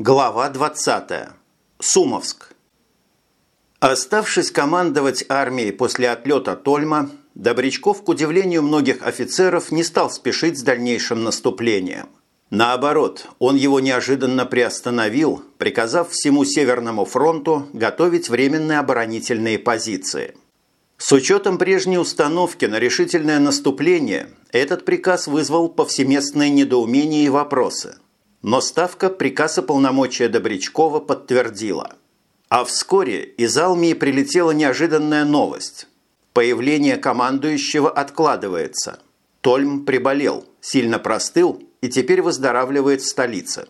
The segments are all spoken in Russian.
Глава 20. Сумовск. Оставшись командовать армией после отлета Тольма, Добрячков, к удивлению многих офицеров, не стал спешить с дальнейшим наступлением. Наоборот, он его неожиданно приостановил, приказав всему Северному фронту готовить временные оборонительные позиции. С учетом прежней установки на решительное наступление, этот приказ вызвал повсеместное недоумение и вопросы. Но Ставка приказ и полномочия Добрячкова подтвердила. А вскоре из Алмии прилетела неожиданная новость. Появление командующего откладывается. Тольм приболел, сильно простыл и теперь выздоравливает в столице.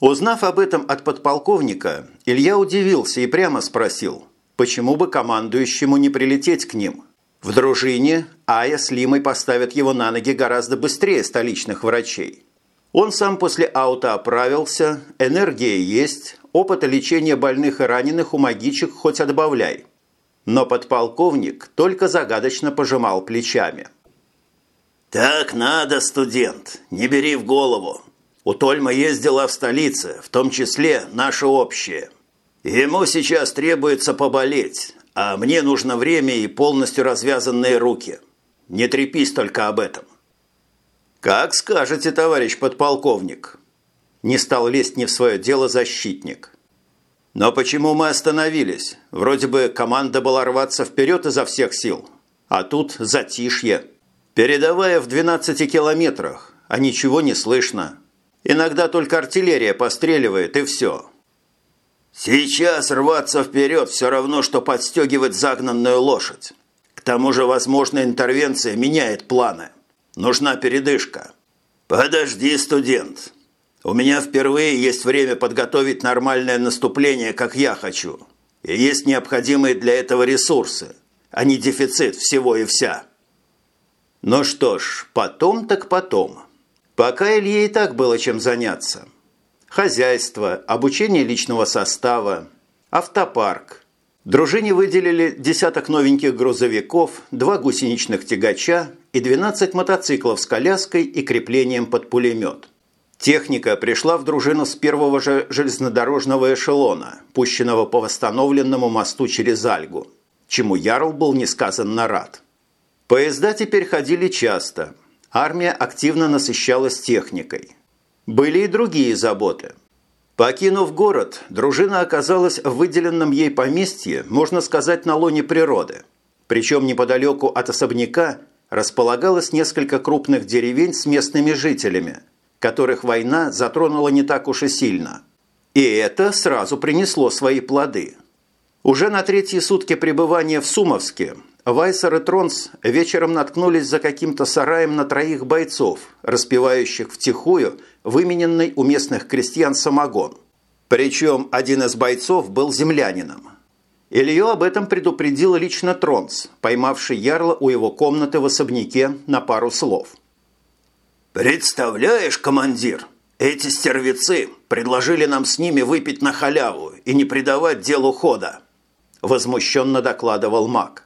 Узнав об этом от подполковника, Илья удивился и прямо спросил, почему бы командующему не прилететь к ним. В дружине Ая с Лимой поставят его на ноги гораздо быстрее столичных врачей. Он сам после аута оправился, энергия есть, опыта лечения больных и раненых у магичек хоть отбавляй. Но подполковник только загадочно пожимал плечами – «Так надо, студент, не бери в голову. У Тольма есть дела в столице, в том числе наше общее. Ему сейчас требуется поболеть, а мне нужно время и полностью развязанные руки. Не трепись только об этом». «Как скажете, товарищ подполковник». Не стал лезть не в свое дело защитник. «Но почему мы остановились? Вроде бы команда была рваться вперед изо всех сил, а тут затишье». Передовая в 12 километрах, а ничего не слышно. Иногда только артиллерия постреливает, и все. Сейчас рваться вперед все равно, что подстегивать загнанную лошадь. К тому же возможная интервенция меняет планы. Нужна передышка. Подожди, студент. У меня впервые есть время подготовить нормальное наступление, как я хочу. И есть необходимые для этого ресурсы, а не дефицит всего и вся. Ну что ж, потом так потом. Пока Илье и так было чем заняться. Хозяйство, обучение личного состава, автопарк. Дружине выделили десяток новеньких грузовиков, два гусеничных тягача и 12 мотоциклов с коляской и креплением под пулемет. Техника пришла в дружину с первого же железнодорожного эшелона, пущенного по восстановленному мосту через Альгу, чему Ярл был несказанно рад. Поезда теперь ходили часто. Армия активно насыщалась техникой. Были и другие заботы. Покинув город, дружина оказалась в выделенном ей поместье, можно сказать, на лоне природы. Причем неподалеку от особняка располагалось несколько крупных деревень с местными жителями, которых война затронула не так уж и сильно. И это сразу принесло свои плоды. Уже на третьи сутки пребывания в Сумовске Вайсер и Тронс вечером наткнулись за каким-то сараем на троих бойцов, распивающих втихую вымененный у местных крестьян самогон. Причем один из бойцов был землянином. Илью об этом предупредил лично Тронс, поймавший Ярла у его комнаты в особняке на пару слов. «Представляешь, командир, эти стервецы предложили нам с ними выпить на халяву и не придавать делу хода», возмущенно докладывал маг.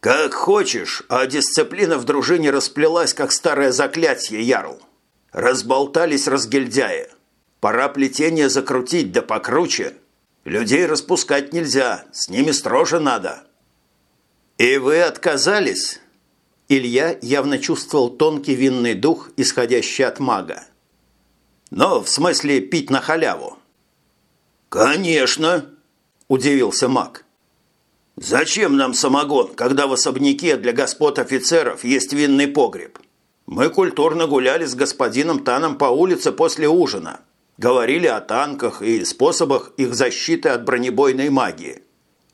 «Как хочешь, а дисциплина в дружине расплелась, как старое заклятие, Ярл. Разболтались разгильдяи. Пора плетение закрутить, да покруче. Людей распускать нельзя, с ними строже надо». «И вы отказались?» Илья явно чувствовал тонкий винный дух, исходящий от мага. «Но в смысле пить на халяву?» «Конечно!» – удивился маг. «Зачем нам самогон, когда в особняке для господ офицеров есть винный погреб? Мы культурно гуляли с господином Таном по улице после ужина. Говорили о танках и способах их защиты от бронебойной магии.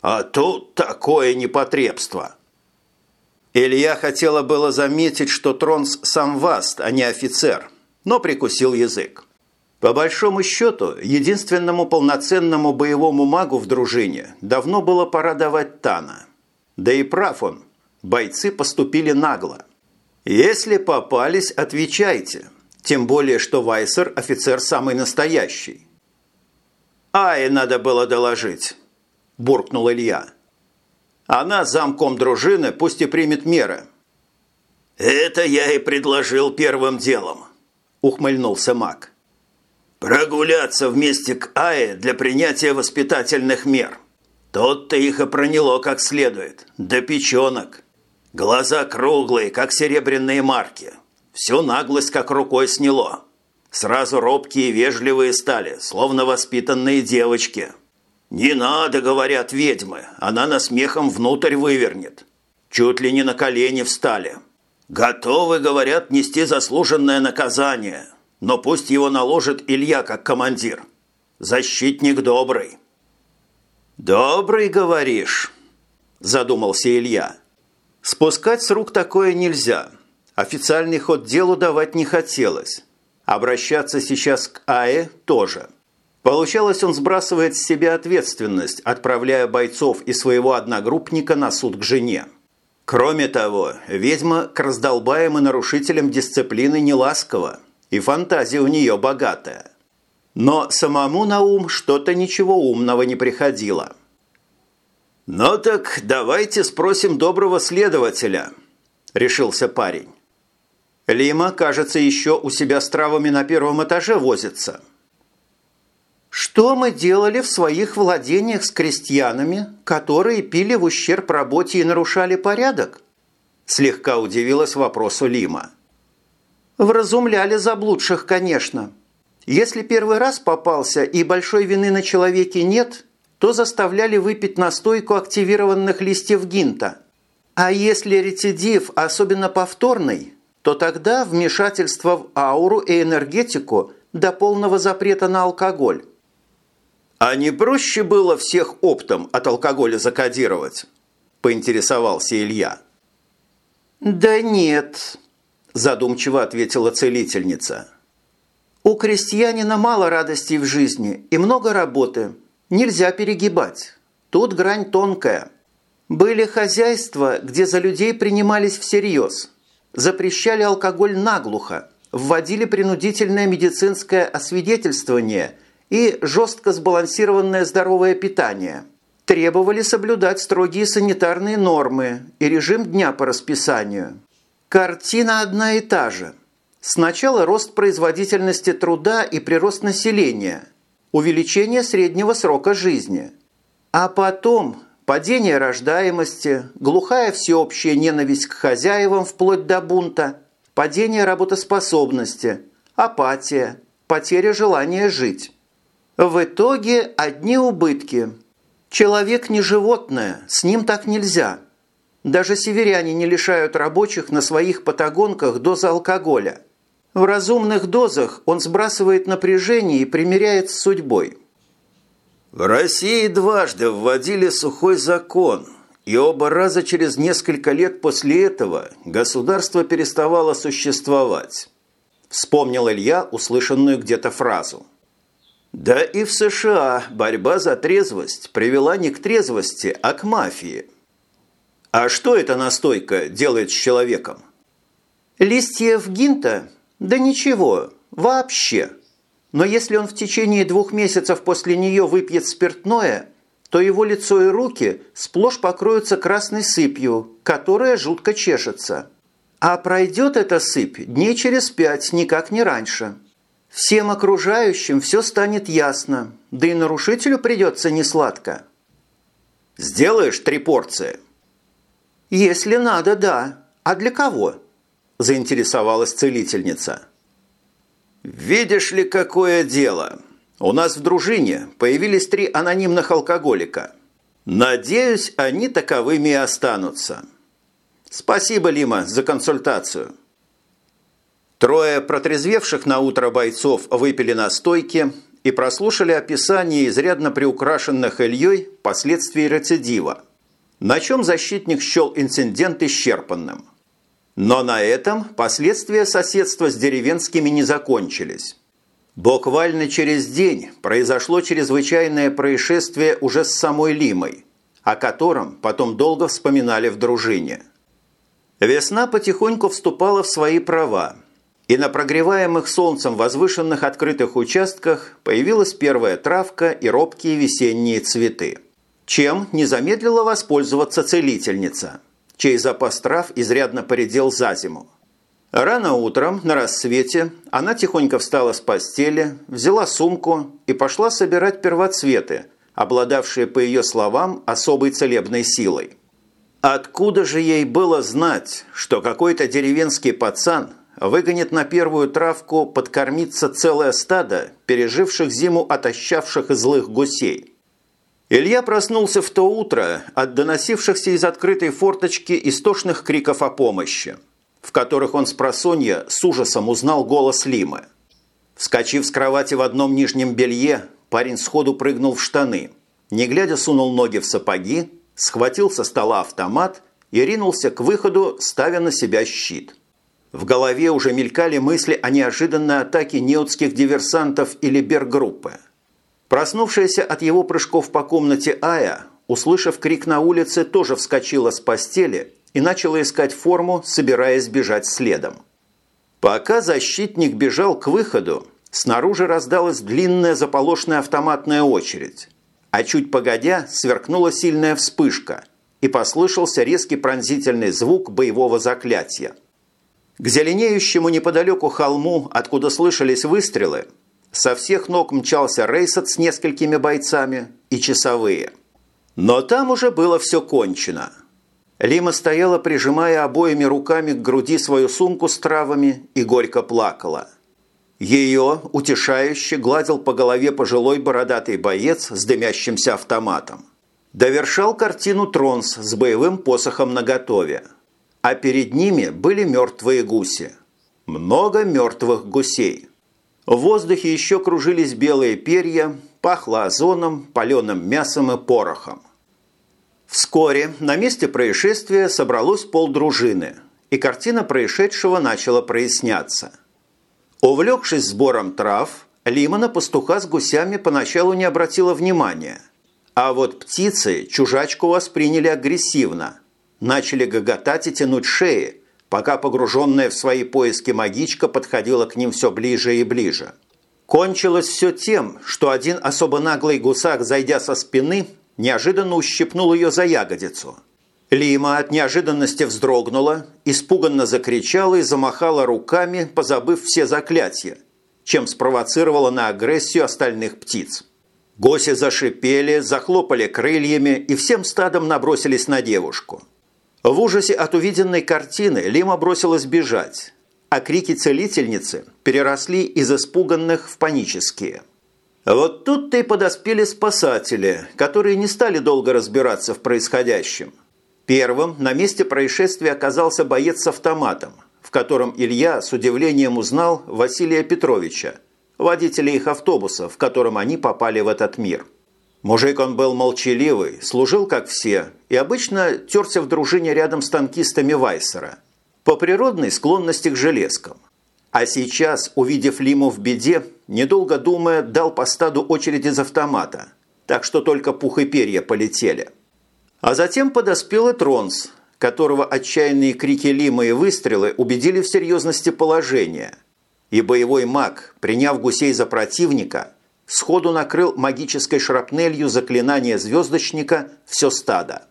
А тут такое непотребство!» Илья хотела было заметить, что Тронс сам васт, а не офицер, но прикусил язык. По большому счету, единственному полноценному боевому магу в дружине давно было пора давать Тана. Да и прав он. Бойцы поступили нагло. Если попались, отвечайте. Тем более, что Вайсер – офицер самый настоящий. «Ай, надо было доложить», – буркнул Илья. «Она замком дружины, пусть и примет меры». «Это я и предложил первым делом», – ухмыльнулся маг. Прогуляться вместе к Ае для принятия воспитательных мер. Тот-то их и проняло как следует. До печенок. Глаза круглые, как серебряные марки. Всю наглость как рукой сняло. Сразу робкие и вежливые стали, словно воспитанные девочки. «Не надо, — говорят ведьмы, — она на смехом внутрь вывернет. Чуть ли не на колени встали. Готовы, говорят, нести заслуженное наказание, но пусть его наложит Илья как командир. Защитник добрый». «Добрый, говоришь?» – задумался Илья. «Спускать с рук такое нельзя. Официальный ход делу давать не хотелось. Обращаться сейчас к АЭ тоже. Получалось, он сбрасывает с себя ответственность, отправляя бойцов и своего одногруппника на суд к жене. Кроме того, ведьма к раздолбаем и нарушителям дисциплины не ласкова, и фантазия у нее богатая. Но самому на ум что-то ничего умного не приходило. «Ну так давайте спросим доброго следователя», – решился парень. Лима, кажется, еще у себя с травами на первом этаже возится. Что мы делали в своих владениях с крестьянами, которые пили в ущерб работе и нарушали порядок? Слегка удивилась вопросу Лима. Вразумляли заблудших, конечно. Если первый раз попался и большой вины на человеке нет, то заставляли выпить настойку активированных листьев гинта. А если рецидив, особенно повторный, то тогда вмешательство в ауру и энергетику до полного запрета на алкоголь. «А не проще было всех оптом от алкоголя закодировать?» – поинтересовался Илья. «Да нет», – задумчиво ответила целительница. «У крестьянина мало радостей в жизни и много работы. Нельзя перегибать. Тут грань тонкая. Были хозяйства, где за людей принимались всерьез – запрещали алкоголь наглухо, вводили принудительное медицинское освидетельствование и жестко сбалансированное здоровое питание. Требовали соблюдать строгие санитарные нормы и режим дня по расписанию. Картина одна и та же. Сначала рост производительности труда и прирост населения, увеличение среднего срока жизни. А потом Падение рождаемости, глухая всеобщая ненависть к хозяевам вплоть до бунта, падение работоспособности, апатия, потеря желания жить. В итоге одни убытки. Человек не животное, с ним так нельзя. Даже северяне не лишают рабочих на своих патагонках дозы алкоголя. В разумных дозах он сбрасывает напряжение и примиряет с судьбой. В России дважды вводили сухой закон, и оба раза через несколько лет после этого государство переставало существовать. Вспомнил Илья услышанную где-то фразу. Да и в США борьба за трезвость привела не к трезвости, а к мафии. А что эта настойка делает с человеком? Листьев гинта? Да ничего, вообще – но если он в течение двух месяцев после нее выпьет спиртное, то его лицо и руки сплошь покроются красной сыпью, которая жутко чешется. А пройдет эта сыпь дней через пять, никак не раньше. Всем окружающим все станет ясно, да и нарушителю придется несладко. «Сделаешь три порции?» «Если надо, да. А для кого?» – заинтересовалась целительница. «Видишь ли, какое дело? У нас в дружине появились три анонимных алкоголика. Надеюсь, они таковыми и останутся. Спасибо, Лима, за консультацию». Трое протрезвевших на утро бойцов выпили на стойке и прослушали описание изрядно приукрашенных Ильей последствий рецидива, на чем защитник счел инцидент исчерпанным – но на этом последствия соседства с деревенскими не закончились. Буквально через день произошло чрезвычайное происшествие уже с самой Лимой, о котором потом долго вспоминали в дружине. Весна потихоньку вступала в свои права, и на прогреваемых солнцем возвышенных открытых участках появилась первая травка и робкие весенние цветы, чем не замедлила воспользоваться целительница – чей запас трав изрядно поредел за зиму. Рано утром, на рассвете, она тихонько встала с постели, взяла сумку и пошла собирать первоцветы, обладавшие, по ее словам, особой целебной силой. Откуда же ей было знать, что какой-то деревенский пацан выгонит на первую травку подкормиться целое стадо, переживших зиму отощавших и злых гусей? Илья проснулся в то утро от доносившихся из открытой форточки истошных криков о помощи в которых он с просонья с ужасом узнал голос Лимы. Вскочив с кровати в одном нижнем белье, парень сходу прыгнул в штаны, не глядя сунул ноги в сапоги, схватил со стола автомат и ринулся к выходу, ставя на себя щит. В голове уже мелькали мысли о неожиданной атаке неотских диверсантов или бергруппы. Проснувшаяся от его прыжков по комнате Ая, услышав крик на улице, тоже вскочила с постели и начала искать форму, собираясь бежать следом. Пока защитник бежал к выходу, снаружи раздалась длинная заполошная автоматная очередь, а чуть погодя сверкнула сильная вспышка и послышался резкий пронзительный звук боевого заклятия. К зеленеющему неподалеку холму, откуда слышались выстрелы, со всех ног мчался рейсот с несколькими бойцами и часовые. Но там уже было все кончено – Лима стояла, прижимая обоими руками к груди свою сумку с травами и горько плакала. Ее утешающе гладил по голове пожилой бородатый боец с дымящимся автоматом. Довершал картину Тронс с боевым посохом наготове. А перед ними были мертвые гуси. Много мертвых гусей. В воздухе еще кружились белые перья, пахло озоном, паленым мясом и порохом. Вскоре на месте происшествия собралось полдружины, и картина происшедшего начала проясняться. Увлекшись сбором трав, Лимона пастуха с гусями поначалу не обратила внимания. А вот птицы чужачку восприняли агрессивно. Начали гоготать и тянуть шеи, пока погруженная в свои поиски магичка подходила к ним все ближе и ближе. Кончилось все тем, что один особо наглый гусак, зайдя со спины, неожиданно ущипнул ее за ягодицу. Лима от неожиданности вздрогнула, испуганно закричала и замахала руками, позабыв все заклятия, чем спровоцировала на агрессию остальных птиц. Госи зашипели, захлопали крыльями и всем стадом набросились на девушку. В ужасе от увиденной картины Лима бросилась бежать, а крики целительницы переросли из испуганных в панические – вот тут-то и подоспели спасатели, которые не стали долго разбираться в происходящем. Первым на месте происшествия оказался боец с автоматом, в котором Илья с удивлением узнал Василия Петровича, водителя их автобуса, в котором они попали в этот мир. Мужик он был молчаливый, служил как все и обычно терся в дружине рядом с танкистами Вайсера по природной склонности к железкам. А сейчас, увидев Лиму в беде, недолго думая, дал по стаду очередь из автомата, так что только пух и перья полетели. А затем подоспел и Тронс, которого отчаянные крики Лимы и выстрелы убедили в серьезности положения. И боевой маг, приняв гусей за противника, сходу накрыл магической шрапнелью заклинание звездочника все стадо.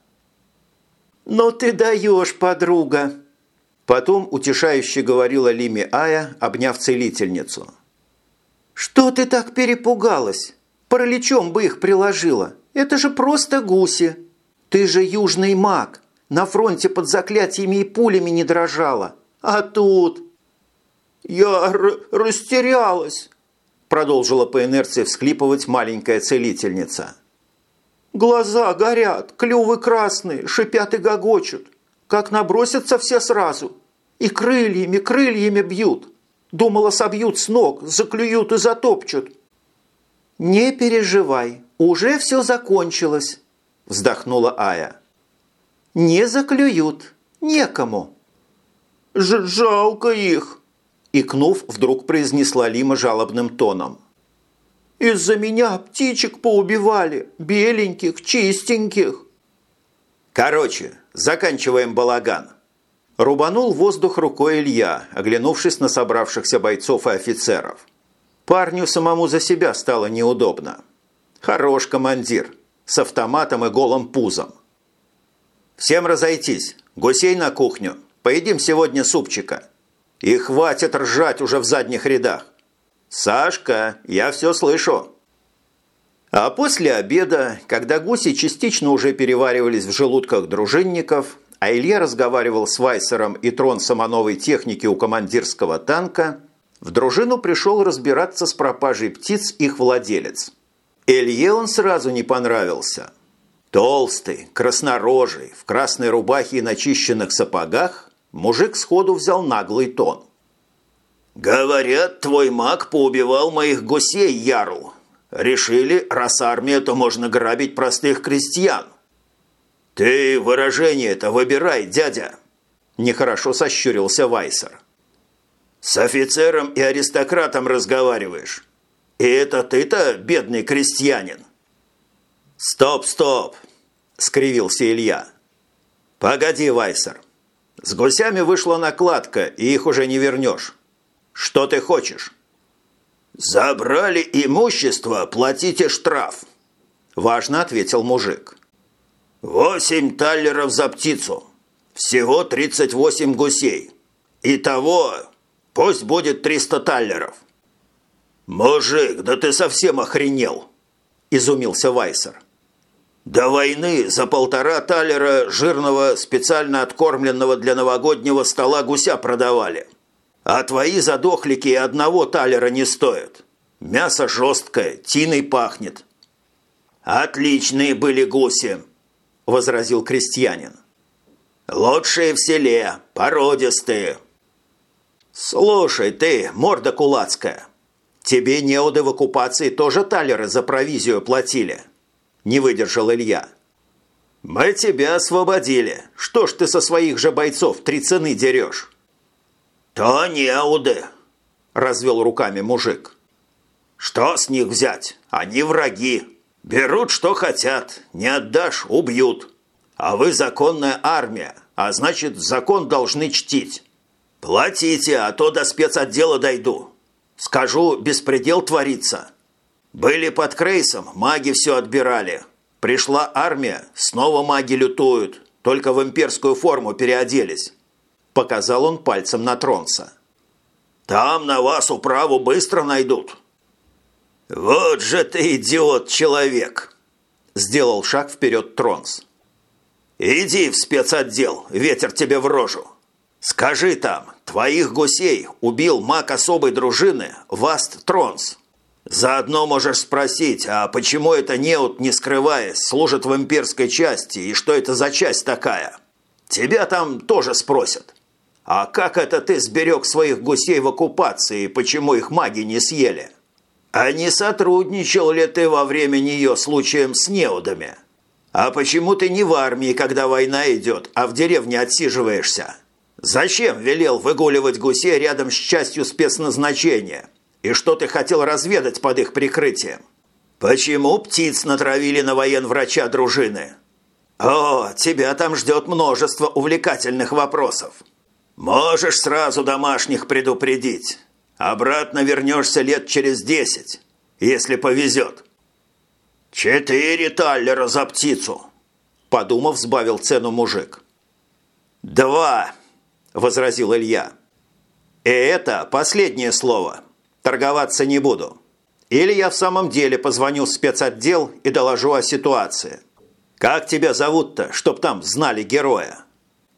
«Ну ты даешь, подруга!» Потом утешающе говорила Лиме Ая, обняв целительницу. «Что ты так перепугалась? Параличом бы их приложила. Это же просто гуси. Ты же южный маг. На фронте под заклятиями и пулями не дрожала. А тут...» «Я растерялась», – продолжила по инерции всхлипывать маленькая целительница. «Глаза горят, клювы красные, шипят и гогочут как набросятся все сразу. И крыльями, крыльями бьют. Думала, собьют с ног, заклюют и затопчут. «Не переживай, уже все закончилось», – вздохнула Ая. «Не заклюют, некому». Ж «Жалко их», – икнув, вдруг произнесла Лима жалобным тоном. «Из-за меня птичек поубивали, беленьких, чистеньких». «Короче, заканчиваем балаган!» Рубанул воздух рукой Илья, оглянувшись на собравшихся бойцов и офицеров. Парню самому за себя стало неудобно. Хорош командир, с автоматом и голым пузом. «Всем разойтись, гусей на кухню, поедим сегодня супчика. И хватит ржать уже в задних рядах. Сашка, я все слышу. А после обеда, когда гуси частично уже переваривались в желудках дружинников, а Илья разговаривал с Вайсером и Тронсом о новой технике у командирского танка, в дружину пришел разбираться с пропажей птиц их владелец. Илье он сразу не понравился. Толстый, краснорожий, в красной рубахе и начищенных сапогах, мужик сходу взял наглый тон. «Говорят, твой маг поубивал моих гусей, Ярл. Решили, раз армия, то можно грабить простых крестьян. Ты выражение-то выбирай, дядя!» Нехорошо сощурился Вайсер. «С офицером и аристократом разговариваешь. И это ты-то, бедный крестьянин?» «Стоп, стоп!» – скривился Илья. «Погоди, Вайсер. С гусями вышла накладка, и их уже не вернешь. Что ты хочешь?» «Забрали имущество, платите штраф», – важно ответил мужик. «Восемь таллеров за птицу. Всего 38 гусей. Итого пусть будет 300 таллеров». «Мужик, да ты совсем охренел!» – изумился Вайсер. До войны за полтора талера жирного, специально откормленного для новогоднего стола гуся продавали. А твои задохлики и одного талера не стоят. Мясо жесткое, тиной пахнет. «Отличные были гуси», – возразил крестьянин. «Лучшие в селе, породистые». «Слушай ты, морда кулацкая, тебе неуды в оккупации тоже талеры за провизию платили» не выдержал Илья. «Мы тебя освободили. Что ж ты со своих же бойцов три цены дерешь?» «То неуды», – развел руками мужик. «Что с них взять? Они враги. Берут, что хотят. Не отдашь – убьют. А вы законная армия, а значит, закон должны чтить. Платите, а то до спецотдела дойду. Скажу, беспредел творится. Были под Крейсом, маги все отбирали. Пришла армия, снова маги лютуют, только в имперскую форму переоделись. Показал он пальцем на Тронса. Там на вас управу быстро найдут. Вот же ты идиот-человек! Сделал шаг вперед Тронс. Иди в спецотдел, ветер тебе в рожу. Скажи там, твоих гусей убил маг особой дружины Васт Тронс. Заодно можешь спросить, а почему это неут, не скрываясь, служит в имперской части, и что это за часть такая? Тебя там тоже спросят. А как это ты сберег своих гусей в оккупации, и почему их маги не съели? А не сотрудничал ли ты во время нее случаем с неудами? А почему ты не в армии, когда война идет, а в деревне отсиживаешься? Зачем велел выгуливать гусей рядом с частью спецназначения?» И что ты хотел разведать под их прикрытием? Почему птиц натравили на военврача дружины? О, тебя там ждет множество увлекательных вопросов. Можешь сразу домашних предупредить. Обратно вернешься лет через десять, если повезет. Четыре таллера за птицу. Подумав, сбавил цену мужик. «Два!» – возразил Илья. «И это последнее слово. Торговаться не буду. Или я в самом деле позвоню в спецотдел и доложу о ситуации. Как тебя зовут-то, чтоб там знали героя?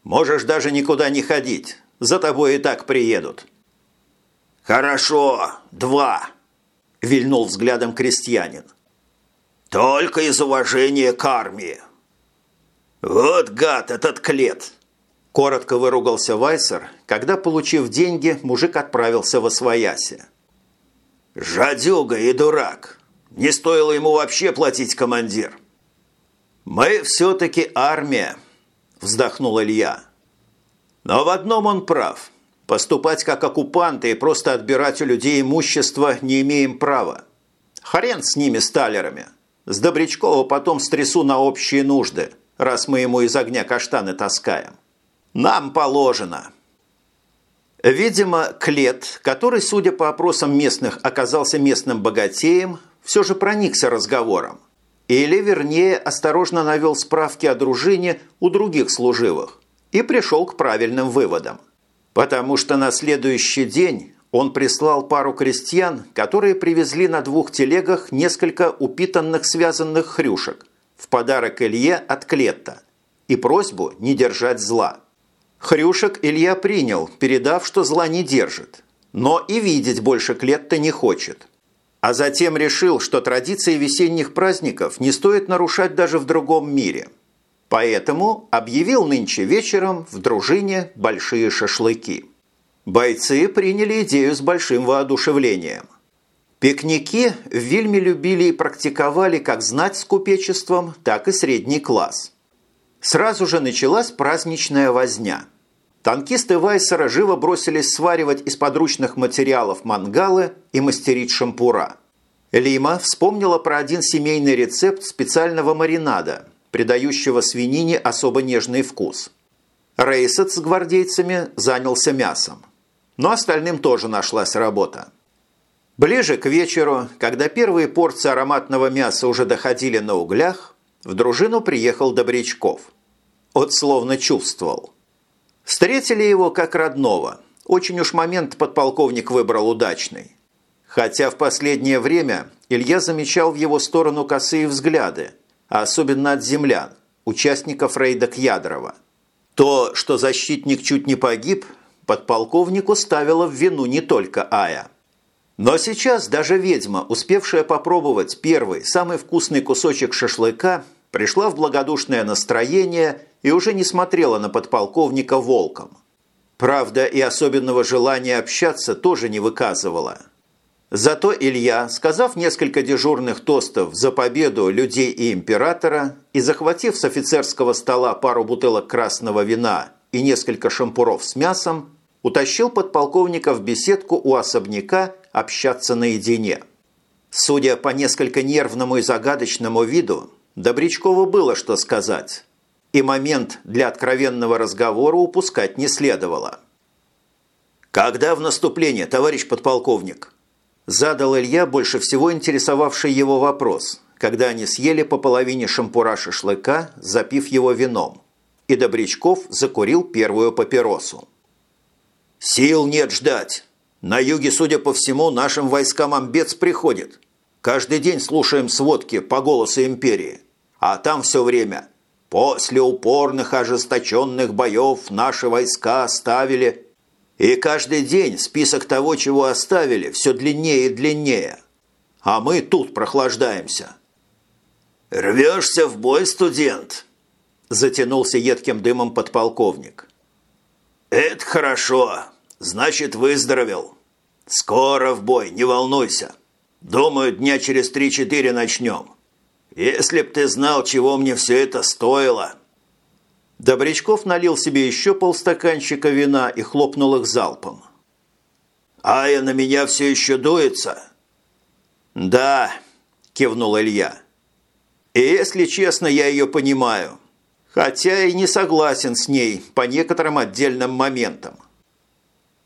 Можешь даже никуда не ходить. За тобой и так приедут. Хорошо, два, вильнул взглядом крестьянин. Только из уважения к армии. Вот гад этот клет. Коротко выругался Вайсер, когда, получив деньги, мужик отправился во свояси. «Жадюга и дурак! Не стоило ему вообще платить командир!» «Мы все-таки армия!» – вздохнул Илья. «Но в одном он прав. Поступать как оккупанты и просто отбирать у людей имущество не имеем права. Хрен с ними, сталерами. С Добрячкова потом стрясу на общие нужды, раз мы ему из огня каштаны таскаем. Нам положено!» Видимо, Клет, который, судя по опросам местных, оказался местным богатеем, все же проникся разговором. Или, вернее, осторожно навел справки о дружине у других служивых и пришел к правильным выводам. потому что на следующий день он прислал пару крестьян, которые привезли на двух телегах несколько упитанных связанных хрюшек в подарок Илье от Клетта и просьбу не держать зла. Хрюшек Илья принял, передав, что зла не держит, но и видеть больше Клетта не хочет. А затем решил, что традиции весенних праздников не стоит нарушать даже в другом мире. Поэтому объявил нынче вечером в дружине большие шашлыки. Бойцы приняли идею с большим воодушевлением. Пикники в Вильме любили и практиковали как знать с купечеством, так и средний класс. Сразу же началась праздничная возня. Танкисты Вайсера живо бросились сваривать из подручных материалов мангалы и мастерить шампура. Лима вспомнила про один семейный рецепт специального маринада, придающего свинине особо нежный вкус. Рейсет с гвардейцами занялся мясом но остальным тоже нашлась работа. Ближе к вечеру, когда первые порции ароматного мяса уже доходили на углях, в дружину приехал Добрячков. Он словно чувствовал. Встретили его как родного. Очень уж момент подполковник выбрал удачный. Хотя в последнее время Илья замечал в его сторону косые взгляды, а особенно от землян, участников рейда Кьядрова. То, что защитник чуть не погиб, подполковнику ставила в вину не только Ая. Но сейчас даже ведьма, успевшая попробовать первый, самый вкусный кусочек шашлыка, пришла в благодушное настроение и уже не смотрела на подполковника волком. Правда, и особенного желания общаться тоже не выказывала. Зато Илья, сказав несколько дежурных тостов за победу людей и императора и захватив с офицерского стола пару бутылок красного вина и несколько шампуров с мясом, утащил подполковника в беседку у особняка общаться наедине. Судя по несколько нервному и загадочному виду, Добрячкову было что сказать, и момент для откровенного разговора упускать не следовало. «Когда в наступление, товарищ подполковник?» Задал Илья больше всего интересовавший его вопрос, когда они съели по половине шампура шашлыка, запив его вином, и Добрячков закурил первую папиросу. «Сил нет ждать. На юге, судя по всему, нашим войскам амбец приходит. Каждый день слушаем сводки по голосу империи. А там все время. После упорных ожесточенных боев наши войска оставили. И каждый день список того, чего оставили, все длиннее и длиннее. А мы тут прохлаждаемся». «Рвешься в бой, студент?» Затянулся едким дымом подполковник. «Это хорошо. Значит, выздоровел. Скоро в бой, не волнуйся. Думаю, дня через три-четыре начнем. Если б ты знал, чего мне все это стоило». Добрячков налил себе еще полстаканчика вина и хлопнул их залпом. «Ая на меня все еще дуется?» «Да», – кивнул Илья. «И если честно, я ее понимаю хотя и не согласен с ней по некоторым отдельным моментам.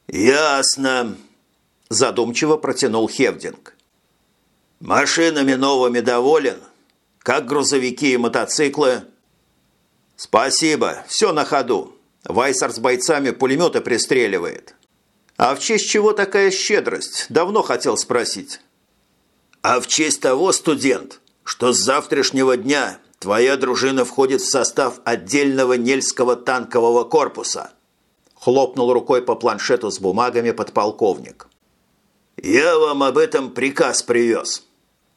«Ясно», – задумчиво протянул Хевдинг. «Машинами новыми доволен? Как грузовики и мотоциклы?» «Спасибо, все на ходу. Вайсер с бойцами пулеметы пристреливает». «А в честь чего такая щедрость? Давно хотел спросить». «А в честь того, студент, что с завтрашнего дня Твоя дружина входит в состав отдельного Нельского танкового корпуса. Хлопнул рукой по планшету с бумагами подполковник. Я вам об этом приказ привез.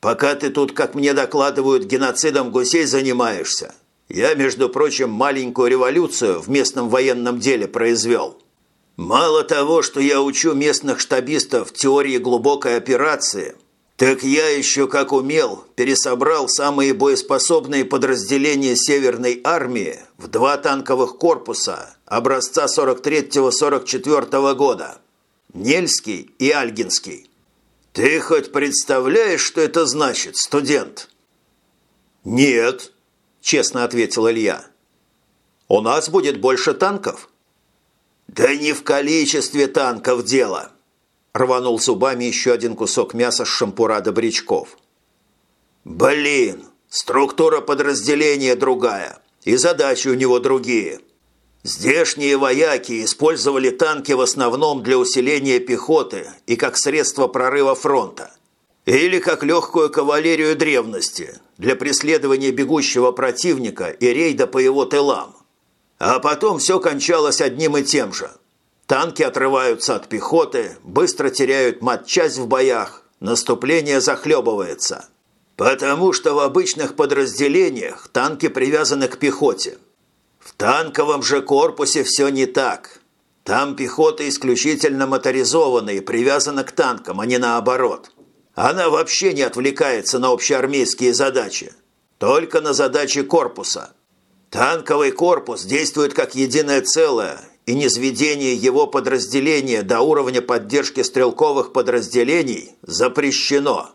Пока ты тут, как мне докладывают, геноцидом гусей занимаешься, я, между прочим, маленькую революцию в местном военном деле произвел. Мало того, что я учу местных штабистов теории глубокой операции – так я еще как умел пересобрал самые боеспособные подразделения Северной армии в два танковых корпуса образца 43-44 года. Нельский и Альгинский. Ты хоть представляешь, что это значит, студент? Нет, честно ответил Илья. У нас будет больше танков? Да не в количестве танков дело. Рванул зубами еще один кусок мяса с шампура добрячков. «Блин, структура подразделения другая, и задачи у него другие. Здешние вояки использовали танки в основном для усиления пехоты и как средство прорыва фронта. Или как легкую кавалерию древности для преследования бегущего противника и рейда по его тылам. А потом все кончалось одним и тем же. Танки отрываются от пехоты, быстро теряют матчасть в боях, наступление захлебывается. Потому что в обычных подразделениях танки привязаны к пехоте. В танковом же корпусе все не так. Там пехота исключительно моторизована и привязана к танкам, а не наоборот. Она вообще не отвлекается на общеармейские задачи, только на задачи корпуса. Танковый корпус действует как единое целое, и низведение его подразделения до уровня поддержки стрелковых подразделений запрещено.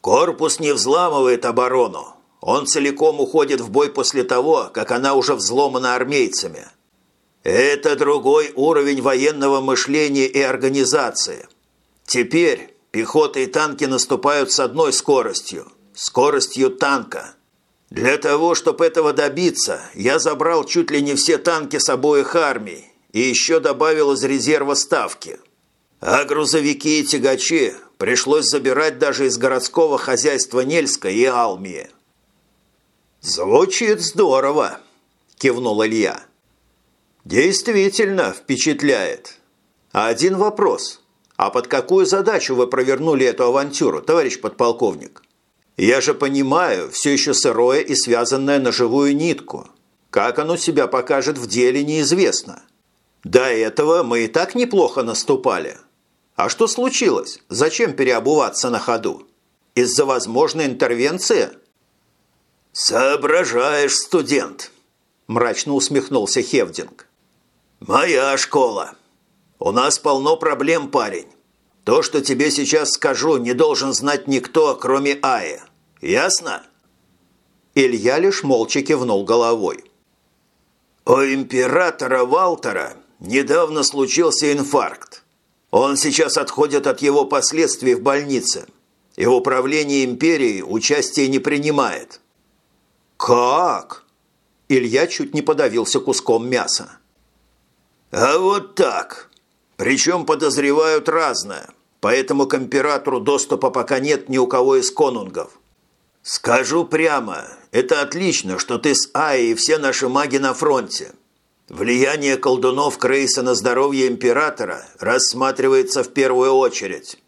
Корпус не взламывает оборону. Он целиком уходит в бой после того, как она уже взломана армейцами. Это другой уровень военного мышления и организации. Теперь Пехота и танки наступают с одной скоростью – скоростью танка. Для того, чтобы этого добиться, я забрал чуть ли не все танки с обоих армий и еще добавил из резерва ставки. А грузовики и тягачи пришлось забирать даже из городского хозяйства Нельска и Алмии. «Звучит здорово», – кивнул Илья. «Действительно впечатляет. Один вопрос – а под какую задачу вы провернули эту авантюру, товарищ подполковник? Я же понимаю, все еще сырое и связанное на живую нитку. Как оно себя покажет в деле, неизвестно. До этого мы и так неплохо наступали. А что случилось? Зачем переобуваться на ходу? Из-за возможной интервенции? «Соображаешь, студент!» – мрачно усмехнулся Хевдинг. «Моя школа. У нас полно проблем, парень. То, что тебе сейчас скажу, не должен знать никто, кроме Аи. Ясно?» Илья лишь молча кивнул головой. «У императора Валтера недавно случился инфаркт. Он сейчас отходит от его последствий в больнице и в управлении империей участия не принимает». «Как?» Илья чуть не подавился куском мяса. «А вот так. Причем подозревают разное, поэтому к императору доступа пока нет ни у кого из конунгов. Скажу прямо, это отлично, что ты с Аей и все наши маги на фронте. Влияние колдунов Крейса на здоровье императора рассматривается в первую очередь.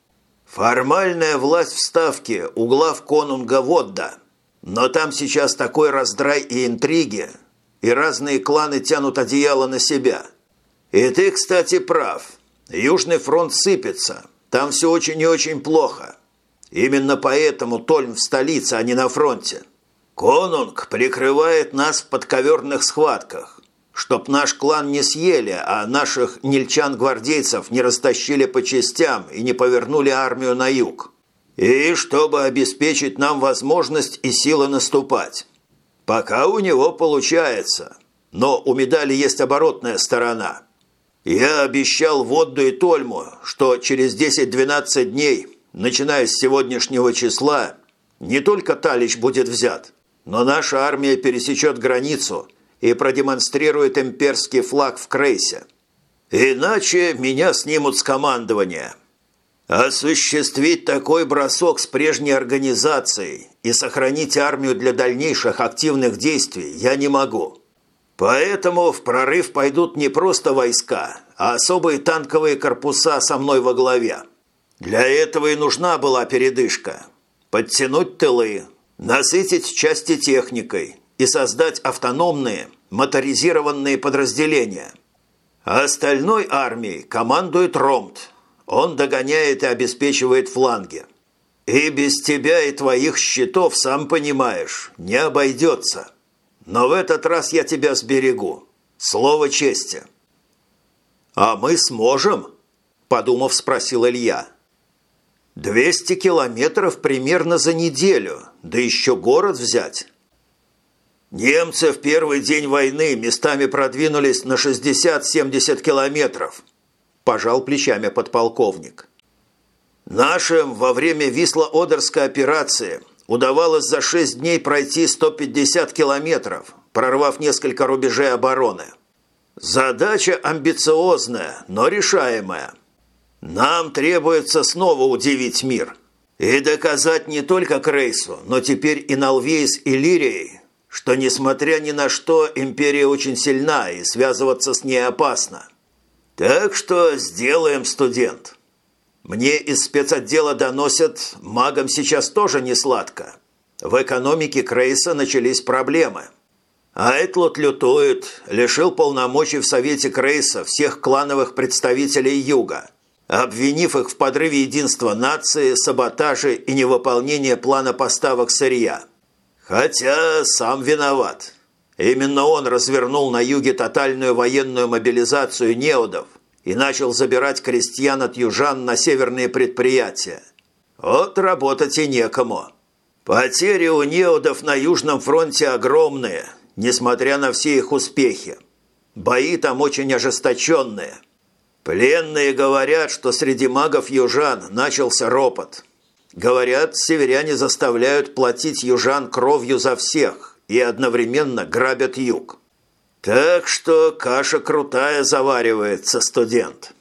Формальная власть в Ставке у глав конунга Водда, но там сейчас такой раздрай и интриги, и разные кланы тянут одеяло на себя. И ты, кстати, прав – Южный фронт сыпется. Там все очень и очень плохо. Именно поэтому Тольм в столице, а не на фронте. Конунг прикрывает нас в подковерных схватках, чтоб наш клан не съели, а наших нельчан-гвардейцев не растащили по частям и не повернули армию на юг. И чтобы обеспечить нам возможность и силы наступать. Пока у него получается, но у медали есть оборотная сторона – я обещал Водду и Тольму, что через 10-12 дней, начиная с сегодняшнего числа, не только Талич будет взят, но наша армия пересечет границу и продемонстрирует имперский флаг в Крейсе. Иначе меня снимут с командования. Осуществить такой бросок с прежней организацией и сохранить армию для дальнейших активных действий я не могу. Поэтому в прорыв пойдут не просто войска, а особые танковые корпуса со мной во главе. Для этого и нужна была передышка. Подтянуть тылы, насытить части техникой и создать автономные, моторизированные подразделения. Остальной армией командует Ромт. Он догоняет и обеспечивает фланги. И без тебя и твоих щитов, сам понимаешь, не обойдется». Но в этот раз я тебя сберегу. Слово чести». «А мы сможем?» – подумав, спросил Илья. «Двести километров примерно за неделю, да еще город взять». «Немцы в первый день войны местами продвинулись на 60-70 километров», – пожал плечами подполковник. «Нашим во время Висло-Одерской операции удавалось за шесть дней пройти 150 километров, прорвав несколько рубежей обороны. Задача амбициозная, но решаемая. Нам требуется снова удивить мир и доказать не только Крейсу, но теперь и Налвейс и Лирией, что, несмотря ни на что, империя очень сильна и связываться с ней опасно. Так что сделаем, студент. Мне из спецотдела доносят, магам сейчас тоже не сладко. В экономике Крейса начались проблемы. Айтлот лютует, лишил полномочий в Совете Крейса всех клановых представителей Юга, обвинив их в подрыве единства нации, саботаже и невыполнении плана поставок сырья. Хотя сам виноват. Именно он развернул на юге тотальную военную мобилизацию неодов и начал забирать крестьян от южан на северные предприятия. Вот работать и некому. Потери у неодов на Южном фронте огромные, несмотря на все их успехи. Бои там очень ожесточенные. Пленные говорят, что среди магов южан начался ропот. Говорят, северяне заставляют платить южан кровью за всех и одновременно грабят юг. Так что каша крутая заваривается, студент.